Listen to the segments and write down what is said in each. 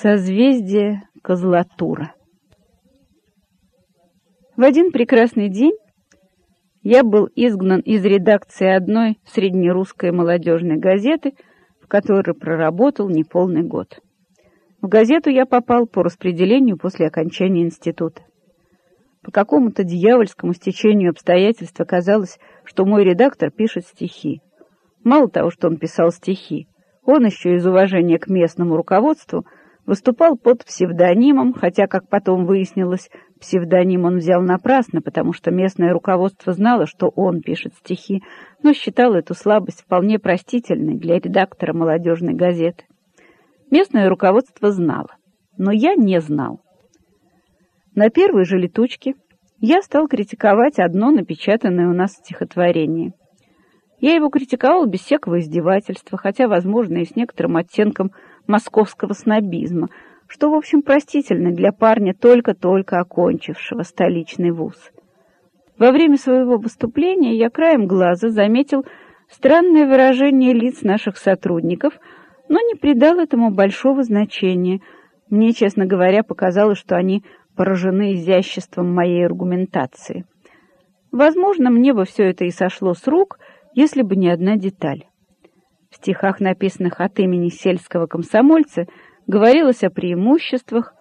Созвездие Козлатура. В один прекрасный день я был изгнан из редакции одной среднерусской молодежной газеты, в которой проработал неполный год. В газету я попал по распределению после окончания института. По какому-то дьявольскому стечению обстоятельств оказалось, что мой редактор пишет стихи. Мало того, что он писал стихи, он еще из уважения к местному руководству выступал под псевдонимом, хотя, как потом выяснилось, псевдоним он взял напрасно, потому что местное руководство знало, что он пишет стихи, но считал эту слабость вполне простительной для редактора молодежной газеты. Местное руководство знало, но я не знал. На первой же летучке я стал критиковать одно напечатанное у нас стихотворение. Я его критиковал без всякого издевательства, хотя, возможно, и с некоторым оттенком московского снобизма, что, в общем, простительно для парня, только-только окончившего столичный вуз. Во время своего выступления я краем глаза заметил странное выражение лиц наших сотрудников, но не придал этому большого значения. Мне, честно говоря, показалось, что они поражены изяществом моей аргументации. Возможно, мне бы все это и сошло с рук — если бы не одна деталь. В стихах, написанных от имени сельского комсомольца, говорилось о преимуществах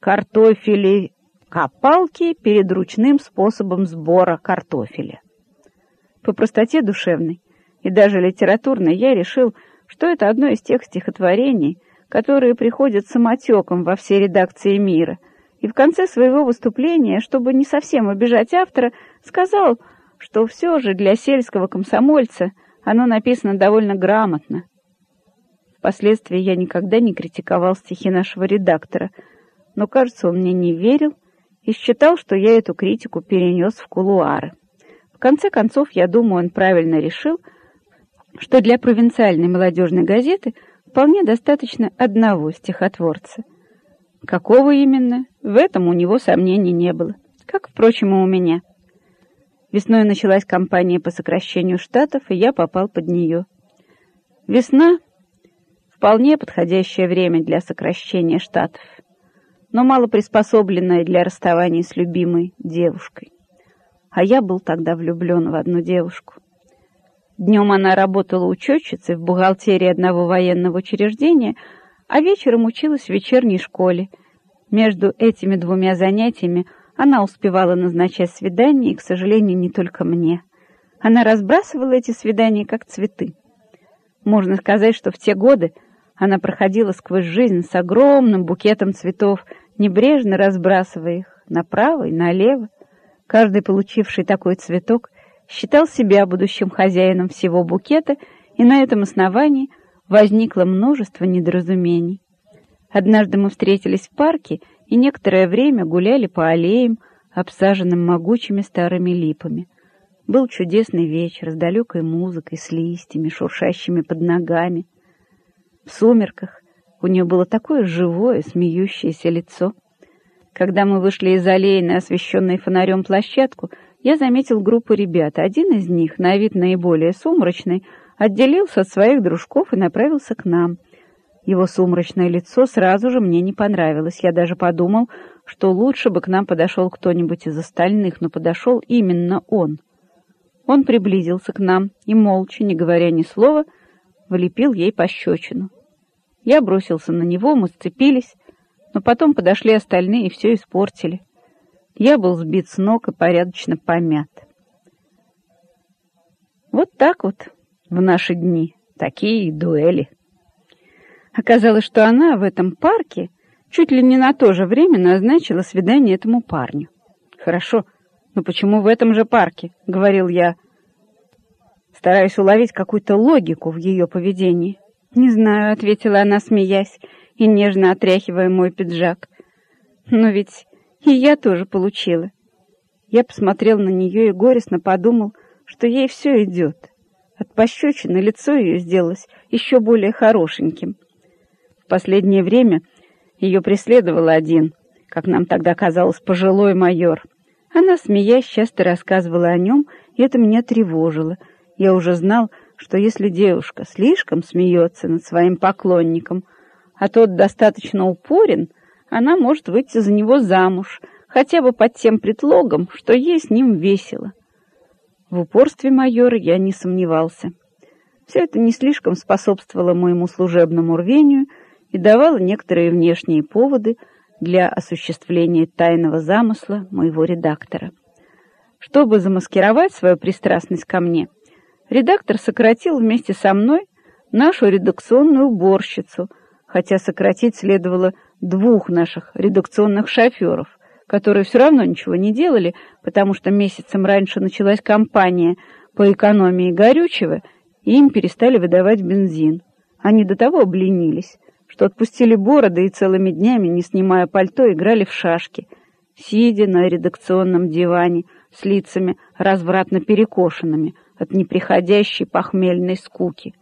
картофелей копалки перед ручным способом сбора картофеля. По простоте душевной и даже литературной я решил, что это одно из тех стихотворений, которые приходят самотеком во все редакции мира, и в конце своего выступления, чтобы не совсем обижать автора, сказал, что все же для сельского комсомольца оно написано довольно грамотно. Впоследствии я никогда не критиковал стихи нашего редактора, но, кажется, он мне не верил и считал, что я эту критику перенес в кулуары. В конце концов, я думаю, он правильно решил, что для провинциальной молодежной газеты вполне достаточно одного стихотворца. Какого именно, в этом у него сомнений не было, как, впрочем, и у меня. Весной началась кампания по сокращению штатов, и я попал под нее. Весна — вполне подходящее время для сокращения штатов, но мало приспособленное для расставания с любимой девушкой. А я был тогда влюблен в одну девушку. Днем она работала учетчицей в бухгалтерии одного военного учреждения, а вечером училась в вечерней школе. Между этими двумя занятиями — она успевала назначать свидания, и, к сожалению, не только мне. Она разбрасывала эти свидания, как цветы. Можно сказать, что в те годы она проходила сквозь жизнь с огромным букетом цветов, небрежно разбрасывая их направо и налево. Каждый, получивший такой цветок, считал себя будущим хозяином всего букета, и на этом основании возникло множество недоразумений. Однажды мы встретились в парке, и некоторое время гуляли по аллеям, обсаженным могучими старыми липами. Был чудесный вечер с далекой музыкой, с листьями, шуршащими под ногами. В сумерках у нее было такое живое, смеющееся лицо. Когда мы вышли из аллеи на освещенной фонарем площадку, я заметил группу ребят. Один из них, на вид наиболее сумрачный, отделился от своих дружков и направился к нам — его сумрачное лицо сразу же мне не понравилось. Я даже подумал, что лучше бы к нам подошел кто-нибудь из остальных, но подошел именно он. Он приблизился к нам и, молча, не говоря ни слова, влепил ей пощечину. Я бросился на него, мы сцепились, но потом подошли остальные и все испортили. Я был сбит с ног и порядочно помят. Вот так вот в наши дни такие дуэли. Оказалось, что она в этом парке чуть ли не на то же время назначила свидание этому парню. «Хорошо, но почему в этом же парке?» — говорил я, стараясь уловить какую-то логику в ее поведении. «Не знаю», — ответила она, смеясь и нежно отряхивая мой пиджак. «Но ведь и я тоже получила». Я посмотрел на нее и горестно подумал, что ей все идет. От пощечины лицо ее сделалось еще более хорошеньким последнее время ее преследовал один, как нам тогда казалось, пожилой майор. Она, смеясь, часто рассказывала о нем, и это меня тревожило. Я уже знал, что если девушка слишком смеется над своим поклонником, а тот достаточно упорен, она может выйти за него замуж, хотя бы под тем предлогом, что ей с ним весело. В упорстве майора я не сомневался. Все это не слишком способствовало моему служебному рвению и давало некоторые внешние поводы для осуществления тайного замысла моего редактора. Чтобы замаскировать свою пристрастность ко мне, редактор сократил вместе со мной нашу редакционную уборщицу, хотя сократить следовало двух наших редакционных шоферов, которые все равно ничего не делали, потому что месяцем раньше началась кампания по экономии горючего, и им перестали выдавать бензин. Они до того обленились, что отпустили бороды и целыми днями, не снимая пальто, играли в шашки, сидя на редакционном диване с лицами развратно перекошенными от неприходящей похмельной скуки.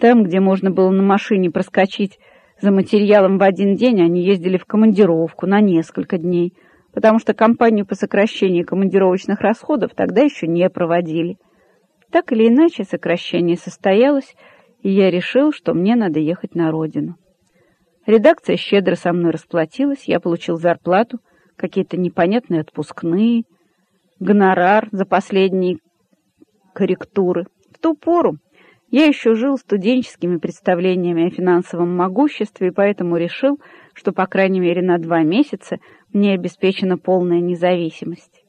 Там, где можно было на машине проскочить за материалом в один день, они ездили в командировку на несколько дней, потому что кампанию по сокращению командировочных расходов тогда еще не проводили. Так или иначе, сокращение состоялось, и я решил, что мне надо ехать на родину. Редакция щедро со мной расплатилась, я получил зарплату, какие-то непонятные отпускные, гонорар за последние корректуры. В ту пору я еще жил студенческими представлениями о финансовом могуществе, и поэтому решил, что, по крайней мере, на два месяца мне обеспечена полная независимость.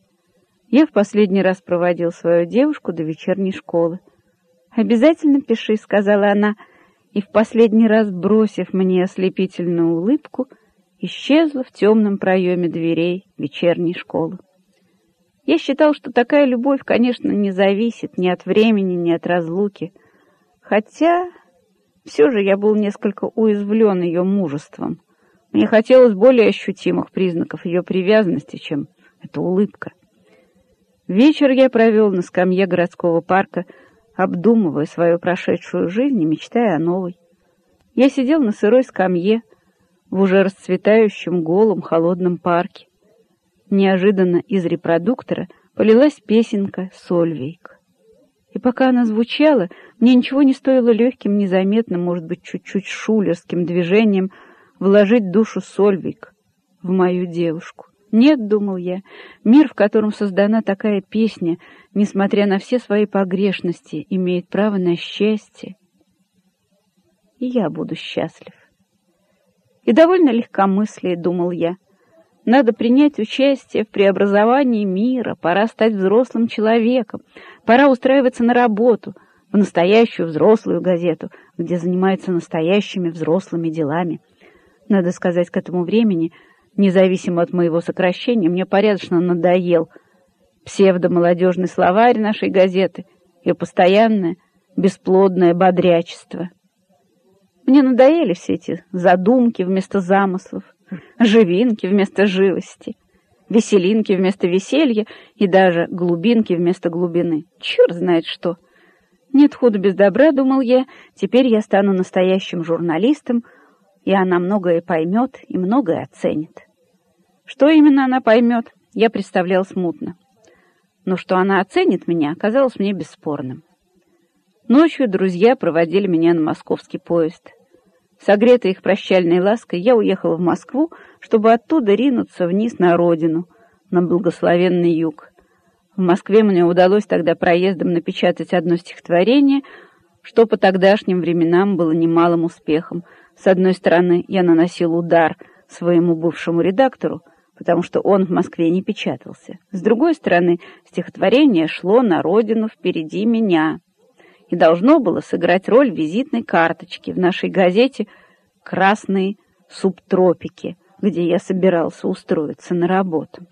Я в последний раз проводил свою девушку до вечерней школы. «Обязательно пиши», — сказала она, и в последний раз, бросив мне ослепительную улыбку, исчезла в темном проеме дверей вечерней школы. Я считал, что такая любовь, конечно, не зависит ни от времени, ни от разлуки, хотя все же я был несколько уязвлен ее мужеством. Мне хотелось более ощутимых признаков ее привязанности, чем эта улыбка. Вечер я провел на скамье городского парка, обдумывая свою прошедшую жизнь и мечтая о новой. Я сидел на сырой скамье в уже расцветающем голом холодном парке. Неожиданно из репродуктора полилась песенка «Сольвейк». И пока она звучала, мне ничего не стоило легким, незаметным, может быть, чуть-чуть шулерским движением вложить душу Сольвейк в мою девушку. Нет, думал я, мир, в котором создана такая песня, несмотря на все свои погрешности, имеет право на счастье. И я буду счастлив. И довольно легкомыслие, думал я. Надо принять участие в преобразовании мира, пора стать взрослым человеком, пора устраиваться на работу, в настоящую взрослую газету, где занимаются настоящими взрослыми делами. Надо сказать, к этому времени Независимо от моего сокращения, мне порядочно надоел псевдомолодежный словарь нашей газеты и постоянное бесплодное бодрячество. Мне надоели все эти задумки вместо замыслов, живинки вместо живости, веселинки вместо веселья и даже глубинки вместо глубины. Черт знает что! Нет худа без добра, думал я, теперь я стану настоящим журналистом, и она многое поймет и многое оценит. Что именно она поймет, я представлял смутно. Но что она оценит меня, казалось мне бесспорным. Ночью друзья проводили меня на московский поезд. Согретый их прощальной лаской, я уехала в Москву, чтобы оттуда ринуться вниз на родину, на благословенный юг. В Москве мне удалось тогда проездом напечатать одно стихотворение, что по тогдашним временам было немалым успехом. С одной стороны, я наносил удар своему бывшему редактору, потому что он в Москве не печатался. С другой стороны, стихотворение шло на родину впереди меня и должно было сыграть роль визитной карточки в нашей газете «Красные субтропики», где я собирался устроиться на работу.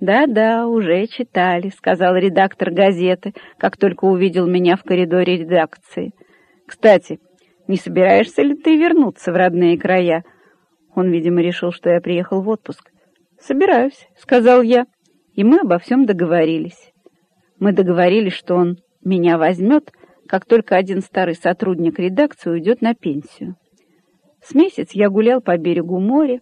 «Да-да, уже читали», — сказал редактор газеты, как только увидел меня в коридоре редакции. «Кстати, не собираешься ли ты вернуться в родные края?» Он, видимо, решил, что я приехал в отпуск. «Собираюсь», — сказал я, и мы обо всем договорились. Мы договорились, что он меня возьмет, как только один старый сотрудник редакции уйдет на пенсию. С месяц я гулял по берегу моря,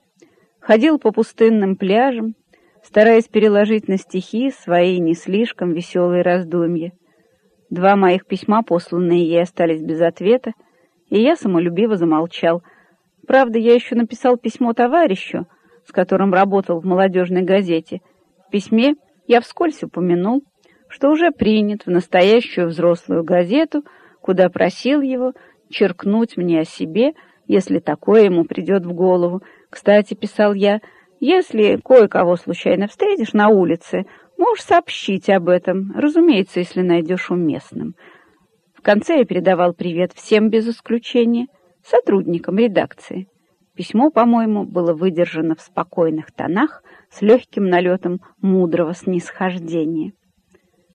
ходил по пустынным пляжам, стараясь переложить на стихи свои не слишком веселые раздумья. Два моих письма, посланные ей, остались без ответа, и я самолюбиво замолчал — Правда, я еще написал письмо товарищу, с которым работал в молодежной газете. В письме я вскользь упомянул, что уже принят в настоящую взрослую газету, куда просил его черкнуть мне о себе, если такое ему придет в голову. Кстати, писал я, если кое-кого случайно встретишь на улице, можешь сообщить об этом, разумеется, если найдешь уместным. В конце я передавал привет всем без исключения, сотрудникам редакции. Письмо, по-моему, было выдержано в спокойных тонах с легким налетом мудрого снисхождения.